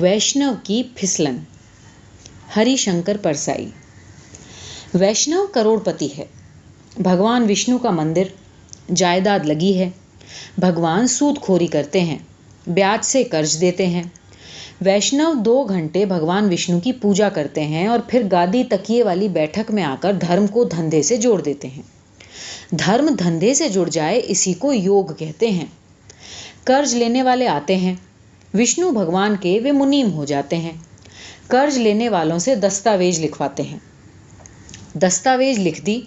ویشنو کی پھسلن۔ ہری شنکر پرسائی۔ ویشنو کروڑ پتی ہے۔ بھگوان وشنو کا مندر جائیداد لگی ہے۔ بھگوان سود خوری کرتے ہیں۔ بیاج سے قرض دیتے ہیں۔ ویشنو دو گھنٹے بھگوان وشنو کی پوجا کرتے ہیں اور پھر گادی تکیے والی بیٹھک میں آ کر دھرم کو دھندے سے جوڑ دیتے ہیں۔ دھرم دھندے سے جڑ جائے اسی کو یوگ کہتے ہیں۔ قرض لینے والے آتے ہیں۔ وشنو بھگوان کے وہ منیم ہو جاتے ہیں۔ قرض لینے والوں سے دستاویز لکھواتے ہیں۔ دستاویز لکھ دی،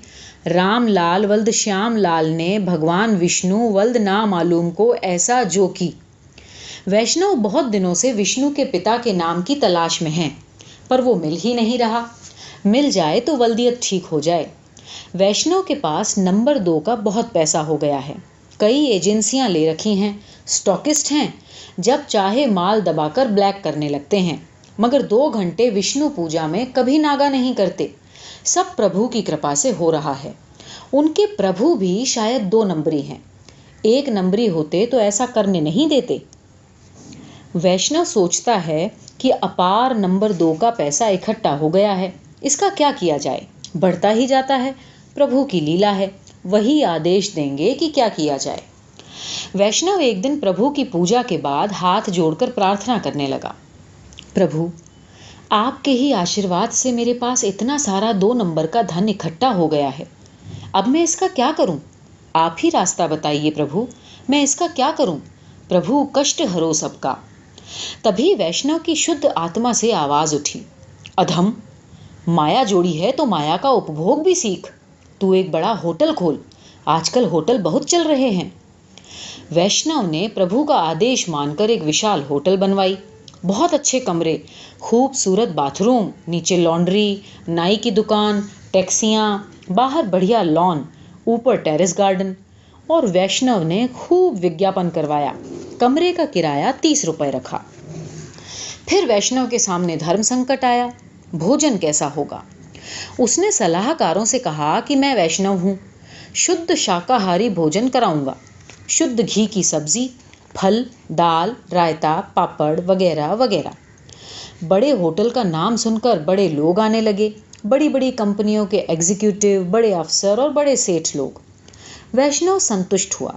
رام لال ولد شیام لال نے بھگوان وشنو ولد نامعلوم کو ایسا جو کی۔ ویشنو بہت دنوں سے وشنو کے پتا کے نام کی تلاش میں ہیں، پر وہ مل ہی نہیں رہا۔ مل جائے تو ولدیت ٹھیک ہو جائے۔ ویشنو کے پاس نمبر دو کا بہت پیسہ ہو گیا ہے۔ کئی ایجنسیاں لے رکھی ہیں اسٹاکسٹ ہیں۔ جب چاہے مال دبا کر بلیک کرنے لگتے ہیں۔ مگر دو گھنٹے وشنو پوجا میں کبھی ناگا نہیں کرتے۔ سب پربھو کی کرپا سے ہو رہا ہے۔ ان کے پربھو بھی شاید دو نمبری ہیں۔ ایک نمبری ہوتے تو ایسا کرنے نہیں دیتے۔ ویشنو سوچتا ہے کہ اپار نمبر دو کا پیسہ اکٹھا ہو گیا ہے۔ اس کا کیا کیا جائے؟ بڑھتا ہی جاتا ہے۔ پربھو کی لیلا ہے۔ وہی آدیش دیں گے کہ کیا کیا جائے۔ ویشنو ایک دن پربھو کی پوجا کے بعد ہاتھ جوڑ کر پرارتھنا کرنے لگا۔ پربھو، آپ کے ہی آشیرواد سے میرے پاس اتنا سارا دو نمبر کا دھن اکٹھا ہو گیا ہے۔ اب میں اس کا کیا کروں؟ آپ ہی راستہ بتائیے پربھو۔ میں اس کا کیا کروں؟ پربھو، کشٹ ہرو سب کا۔ تبھی ویشنو کی شدھ آتما سے آواز اٹھی۔ ادھم، مایا جوڑی ہے تو مایا کا اپبھوگ بھی سیکھ۔ تو ایک بڑا ہوٹل کھول۔ آج کل ہوٹل بہت چل رہے ہیں۔ ویشنو نے پربھو کا آدیش مان کر ایک وشال ہوٹل بنوائی۔ بہت اچھے کمرے، خوبصورت باتھ روم نیچے لانڈری، نائی کی دکان، ٹیکسیاں، باہر بڑھیا لان، اوپر ٹیرس گارڈن۔ اور ویشنو نے خوب وگیاپن کروایا۔ کمرے کا کرایہ تیس روپے رکھا۔ پھر ویشنو کے سامنے دھرم سنکٹ آیا۔ بھوجن کیسا ہوگا؟ اس نے صلاح کاروں سے کہا کہ میں ویشنو ہوں۔ شدھ شاکاہاری بھوجن کراؤں گا۔ شدھ گھی کی سبزی، پھل، دال، رائتا، پاپڑ وغیرہ وغیرہ۔ بڑے ہوٹل کا نام سن کر بڑے لوگ آنے لگے۔ بڑی بڑی کمپنیوں کے ایگزیکٹو بڑے افسر اور بڑے سیٹھ لوگ۔ ویشنو سنتشٹ ہوا۔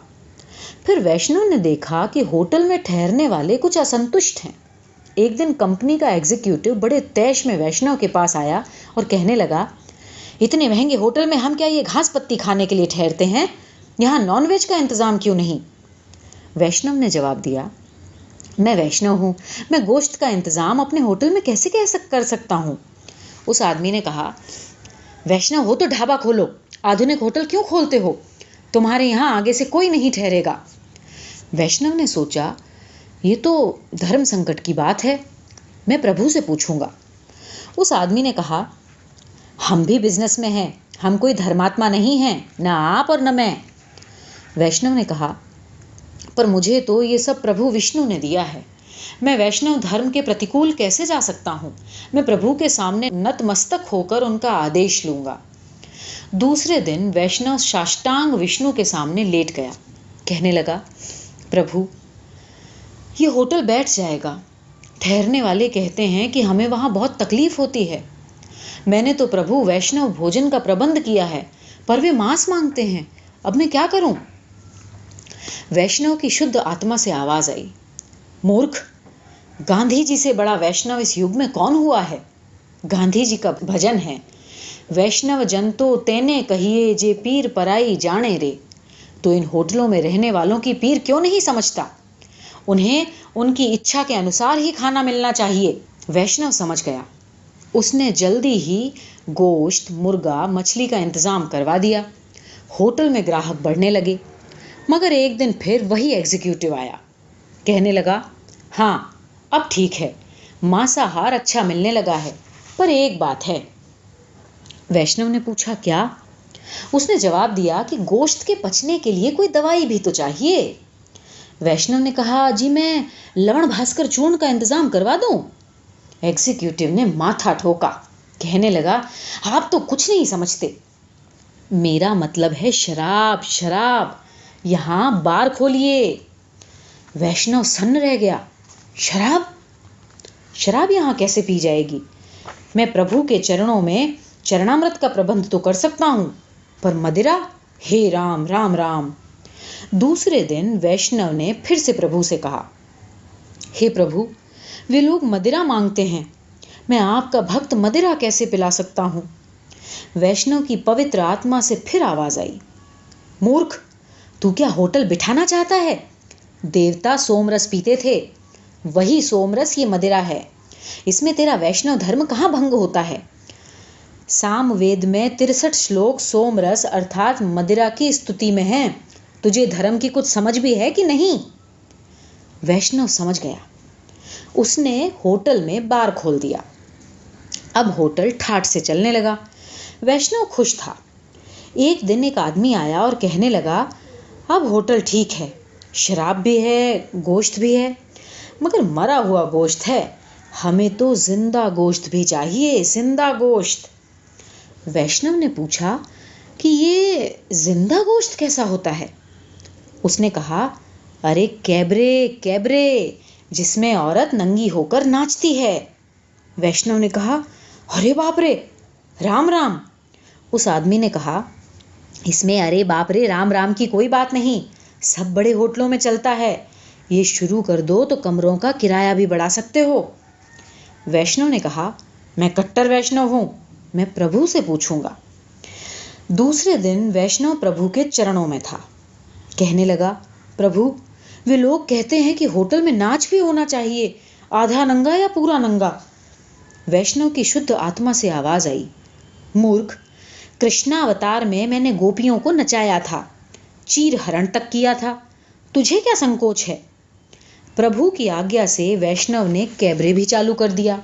پھر ویشنو نے دیکھا کہ ہوٹل میں ٹھہرنے والے کچھ اسنتشٹ ہیں۔ ایک دن کمپنی کا ایگزیکٹو بڑے تیش میں ویشنو کے پاس آیا اور کہنے لگا، اتنے مہنگے ہوٹل میں ہم کیا یہ گھاس پتی کھانے کے لیے ٹھہرتے ہیں؟ یہاں نان ویج کا انتظام کیوں نہیں؟ ویشنو نے جواب دیا، میں ویشنو ہوں، میں گوشت کا انتظام اپنے ہوٹل میں کیسے کہہ سک، کر سکتا ہوں؟ اس آدمی نے کہا، ویشنو ہو تو ڈھابا کھولو آدھنک ہوٹل کیوں کھولتے ہو؟ تمہارے یہاں آگے سے کوئی نہیں ٹھہرے گا۔ ویشنو نے سوچا، یہ تو دھرم سنکٹ کی بات ہے، میں پربھو سے پوچھوں گا۔ اس آدمی نے کہا، ہم بھی بزنس میں ہیں، ہم کوئی دھرماتما نہیں ہیں، نہ آپ اور نہ میں۔ ویشنو نے کہا، پر مجھے تو یہ سب پربھو وشنو نے دیا ہے۔ میں ویشنو دھرم کے پرتیکول کیسے جا سکتا ہوں؟ میں پربھو کے سامنے نت مستک ہو کر ان کا آدیش لوں گا۔ دوسرے دن ویشنو ساشٹانگ وشنو کے سامنے لیٹ گیا۔ کہنے لگا، پربھو، یہ ہوٹل بیٹھ جائے گا۔ ٹھہرنے والے کہتے ہیں کہ ہمیں وہاں بہت تکلیف ہوتی ہے۔ میں نے تو پربھو ویشنو بھوجن کا پربند کیا ہے، پر وہ ماس مانگتے ہیں۔ اب میں کیا کروں؟ ویشنو کی شدھ آتما سے آواز آئی۔ مورکھ گاندھی جی سے بڑا ویشنو اس یگ میں کون ہوا ہے؟ گاندھی جی کا بھجن ہے۔ ویشنو جنتو تینے کہیے جے پیر پرائی جانے رے۔ تو ان ہوٹلوں میں رہنے والوں کی پیر کیوں نہیں سمجھتا؟ انہیں ان کی اچھا کے انوسار ہی کھانا ملنا چاہیے۔ ویشنو سمجھ گیا۔ اس نے جلدی ہی گوشت، مرغا، مچھلی کا انتظام کروا دیا۔ ہوٹل میں گراہک بڑھنے لگے۔ مگر ایک دن پھر وہی ایگزیکیوٹو آیا۔ کہنے لگا ہاں اب ٹھیک ہے مانساہار اچھا ملنے لگا ہے، پر ایک بات ہے۔ ویشنو نے پوچھا، کیا؟ اس نے جواب دیا کہ گوشت کے پچنے کے لیے کوئی دوائی بھی تو چاہیے۔ ویشنو نے کہا جی میں لوڑ بھاسکر چون کا انتظام کروا دوں۔ ایگزیکیوٹو نے ماتھا ٹھوکا۔ کہنے لگا، آپ تو کچھ نہیں سمجھتے۔ میرا مطلب ہے شراب شراب۔ یہاں کیسے پی جائے گی؟ میں پربھو کے چرنوں میں چرنامرت کا پربندھ تو کر سکتا ہوں۔ پر مدرا، ہے رام رام رام۔ دوسرے دن ویشنو نے پھر سے پربھو سے کہا، ہے پربھو، وہ لوگ مدرا مانگتے ہیں۔ میں آپ کا بھکت مدرا کیسے پلا سکتا ہوں؟ ویشنو کی پوتر آتما سے پھر آواز آئی، مورکھ تو کیا ہوٹل بٹھانا چاہتا ہے؟ دیوتا سوم رس پیتے تھے۔ وہی سوم رس یہ مدرا ہے۔ اس میں تیرا ویشنو دھرم کہاں بھنگ ہوتا ہے؟ سام وید میں ترسٹھ شلوک سوم رس ارتھات مدرا کی استتی میں ہیں۔ تجھے دھرم کی کچھ سمجھ بھی ہے کہ نہیں؟ ویشنو سمجھ گیا۔ اس نے ہوٹل میں بار کھول دیا۔ اب ہوٹل ٹھاٹ سے چلنے لگا۔ ویشنو خوش تھا۔ ایک دن ایک آدمی آیا اور کہنے لگا اب ہوٹل ٹھیک ہے۔ شراب بھی ہے، گوشت بھی ہے۔ مگر مرا ہوا گوشت ہے۔ ہمیں تو زندہ گوشت بھی چاہیے، زندہ گوشت۔ ویشنو نے پوچھا کہ یہ زندہ گوشت کیسا ہوتا ہے؟ اس نے کہا، ارے کیبرے کیبرے، جس میں عورت ننگی ہو کر ناچتی ہے۔ ویشنو نے کہا، ارے باپ رے، رام رام۔ اس آدمی نے کہا اس میں ارے باپ رے، رام رام کی کوئی بات نہیں۔ سب بڑے ہوٹلوں میں چلتا ہے۔ یہ شروع کر دو تو کمروں کا کرایہ بھی بڑھا سکتے ہو۔ ویشنو نے کہا، میں کٹر ویشنو ہوں، میں پربھو سے پوچھوں گا۔ دوسرے دن ویشنو پربھو کے چرنوں میں تھا۔ کہنے لگا، پربھو وہ لوگ کہتے ہیں کہ ہوٹل میں ناچ بھی ہونا چاہیے، آدھا ننگا یا پورا ننگا؟ ویشنو کی شدھ آتما سے آواز آئی۔ مورکھ کرشنا اوتار میں میں نے گوپیوں کو نچایا تھا۔ چیر ہرن تک کیا تھا۔ تجھے کیا سنکوچ ہے؟ پربھو کی آگیا سے ویشنو نے کیبرے بھی چالو کر دیا۔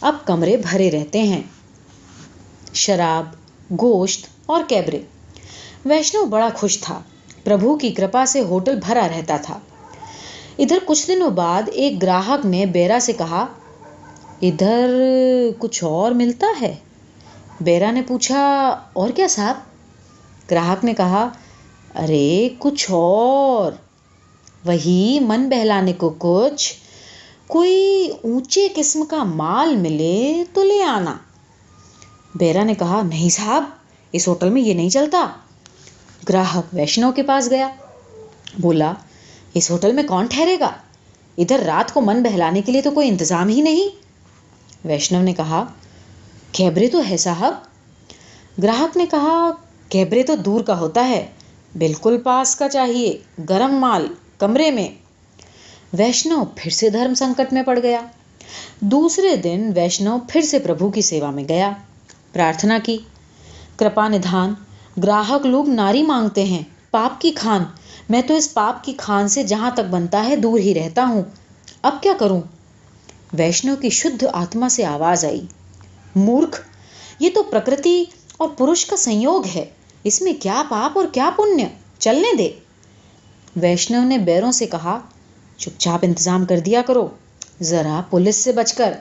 اب کمرے بھرے رہتے ہیں۔ شراب، گوشت اور کیبرے۔ ویشنو بڑا خوش تھا۔ پربھو کی کرپا سے ہوٹل بھرا رہتا تھا۔ ادھر کچھ دنوں بعد ایک گراہک نے بیرا سے کہا، ادھر کچھ اور ملتا ہے؟ بیرا نے پوچھا، اور کیا صاحب؟ گراہک نے کہا، ارے کچھ اور۔ وہی من بہلانے کو کچھ، کوئی اونچے قسم کا مال ملے تو لے آنا۔ بیرا نے کہا، نہیں صاحب، اس ہوٹل میں یہ نہیں چلتا۔ گراہک ویشنو کے پاس گیا۔ بولا، اس ہوٹل میں کون ٹھہرے گا؟ ادھر رات کو من بہلانے کے لیے تو کوئی انتظام ہی نہیں۔ ویشنو نے کہا کیبرے تو ہے صاحب۔ گراہک نے کہا، کیبرے تو دور کا ہوتا ہے، بالکل پاس کا چاہیے، گرم مال، کمرے میں۔ ویشنو پھر سے دھرم سنکٹ میں پڑ گیا۔ دوسرے دن ویشنو پھر سے پربھو کی سیوا میں گیا۔ پرارتھنا کی۔ کرپا ندھان، گراہک لوگ ناری مانگتے ہیں، پاپ کی کھان۔ میں تو اس پاپ کی کھان سے جہاں تک بنتا ہے، دور ہی رہتا ہوں۔ اب کیا کروں؟ ویشنو کی شدھ آتما سے آواز آئی۔ مورکھ یہ تو پرکرتی اور پروش کا سنیوگ ہے اس میں کیا پاپ اور کیا پنیہ چلنے دے ویشنو نے بیروں سے کہا چپ چاپ انتظام کر دیا کرو ذرا پولیس سے بچ کر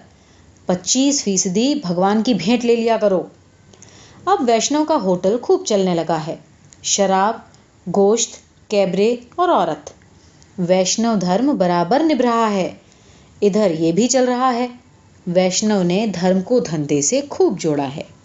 پچیس فیصدی بھگوان کی بھیٹ لے لیا کرو اب ویشنو کا ہوٹل خوب چلنے لگا ہے شراب گوشت کیبرے اور عورت ویشنو دھرم برابر نبھ رہا ہے ادھر یہ بھی چل رہا ہے ویشنو نے دھرم کو دھندے سے خوب جوڑا ہے۔